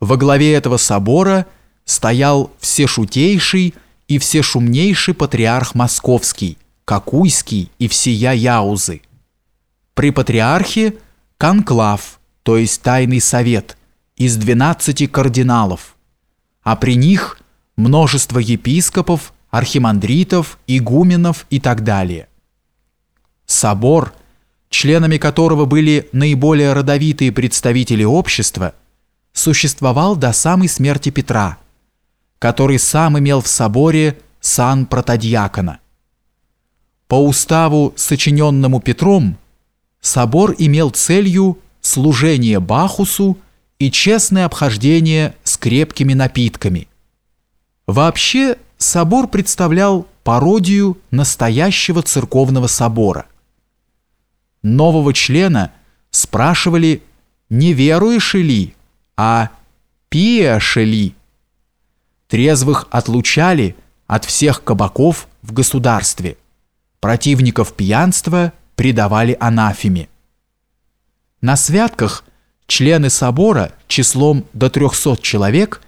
Во главе этого собора стоял всешутейший и всешумнейший патриарх Московский, Какуйский и всея Яузы. При патриархе конклав, то есть тайный совет, из 12 кардиналов, а при них множество епископов, архимандритов, игуменов и так далее. Собор, членами которого были наиболее родовитые представители общества, существовал до самой смерти Петра, который сам имел в соборе сан протодьякона. По уставу, сочиненному Петром, собор имел целью служение Бахусу и честное обхождение с крепкими напитками. Вообще, собор представлял пародию настоящего церковного собора. Нового члена спрашивали, не веруешь ли, а пиешь ли. Трезвых отлучали от всех кабаков в государстве. Противников пьянства предавали анафеме. На святках члены собора числом до 300 человек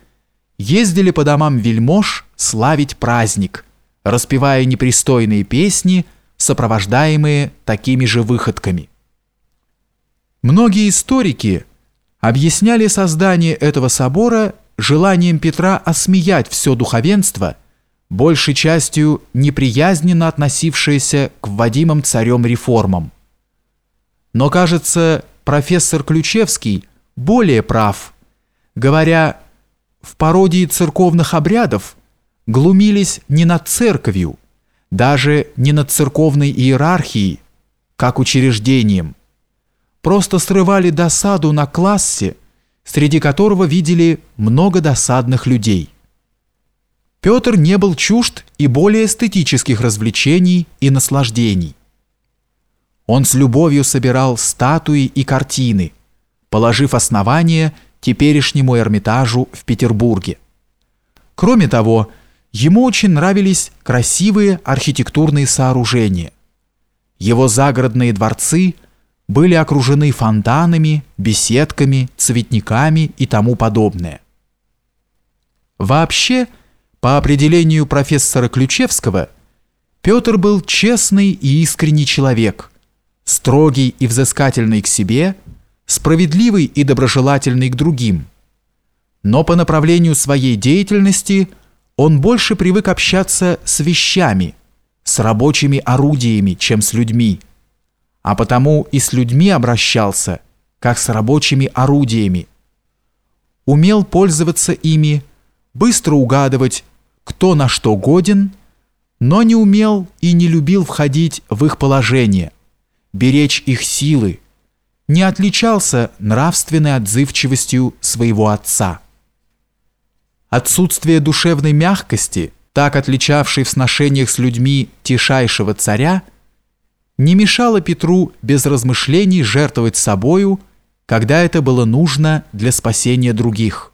ездили по домам вельмож славить праздник, распевая непристойные песни, сопровождаемые такими же выходками. Многие историки объясняли создание этого собора желанием Петра осмеять все духовенство, большей частью неприязненно относившееся к вводимым царем реформам. Но, кажется, профессор Ключевский более прав, говоря, в пародии церковных обрядов глумились не над церковью, даже не над церковной иерархией, как учреждением, просто срывали досаду на классе, среди которого видели много досадных людей. Петр не был чужд и более эстетических развлечений и наслаждений. Он с любовью собирал статуи и картины, положив основание теперешнему Эрмитажу в Петербурге. Кроме того, ему очень нравились красивые архитектурные сооружения. Его загородные дворцы были окружены фонтанами, беседками, цветниками и тому подобное. Вообще, по определению профессора Ключевского, Петр был честный и искренний человек, строгий и взыскательный к себе, справедливый и доброжелательный к другим. Но по направлению своей деятельности он больше привык общаться с вещами, с рабочими орудиями, чем с людьми, а потому и с людьми обращался, как с рабочими орудиями. Умел пользоваться ими, быстро угадывать, кто на что годен, но не умел и не любил входить в их положение – беречь их силы, не отличался нравственной отзывчивостью своего отца. Отсутствие душевной мягкости, так отличавшей в сношениях с людьми тишайшего царя, не мешало Петру без размышлений жертвовать собою, когда это было нужно для спасения других.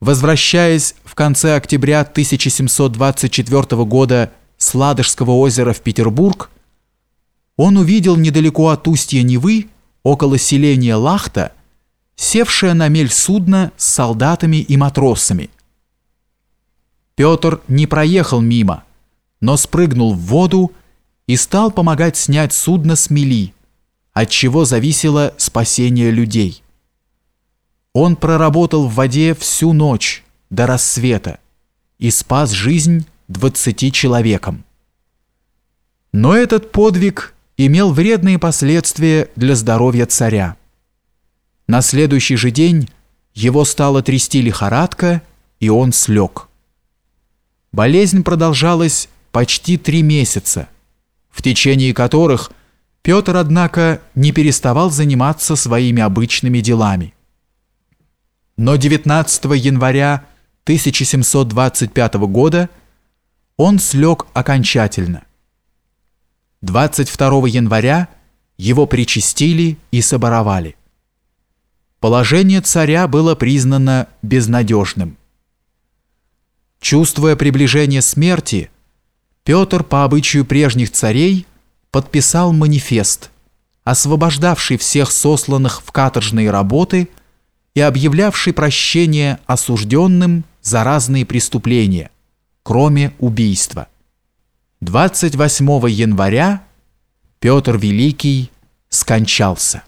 Возвращаясь в конце октября 1724 года с Ладожского озера в Петербург, он увидел недалеко от устья Невы, около селения Лахта, севшее на мель судно с солдатами и матросами. Петр не проехал мимо, но спрыгнул в воду и стал помогать снять судно с мели, от чего зависело спасение людей. Он проработал в воде всю ночь до рассвета и спас жизнь двадцати человекам. Но этот подвиг имел вредные последствия для здоровья царя. На следующий же день его стало трясти лихорадка, и он слег. Болезнь продолжалась почти три месяца, в течение которых Петр, однако, не переставал заниматься своими обычными делами. Но 19 января 1725 года он слег окончательно. 22 января его причастили и соборовали. Положение царя было признано безнадежным. Чувствуя приближение смерти, Петр по обычаю прежних царей подписал манифест, освобождавший всех сосланных в каторжные работы и объявлявший прощение осужденным за разные преступления, кроме убийства. 28 января Петр Великий скончался.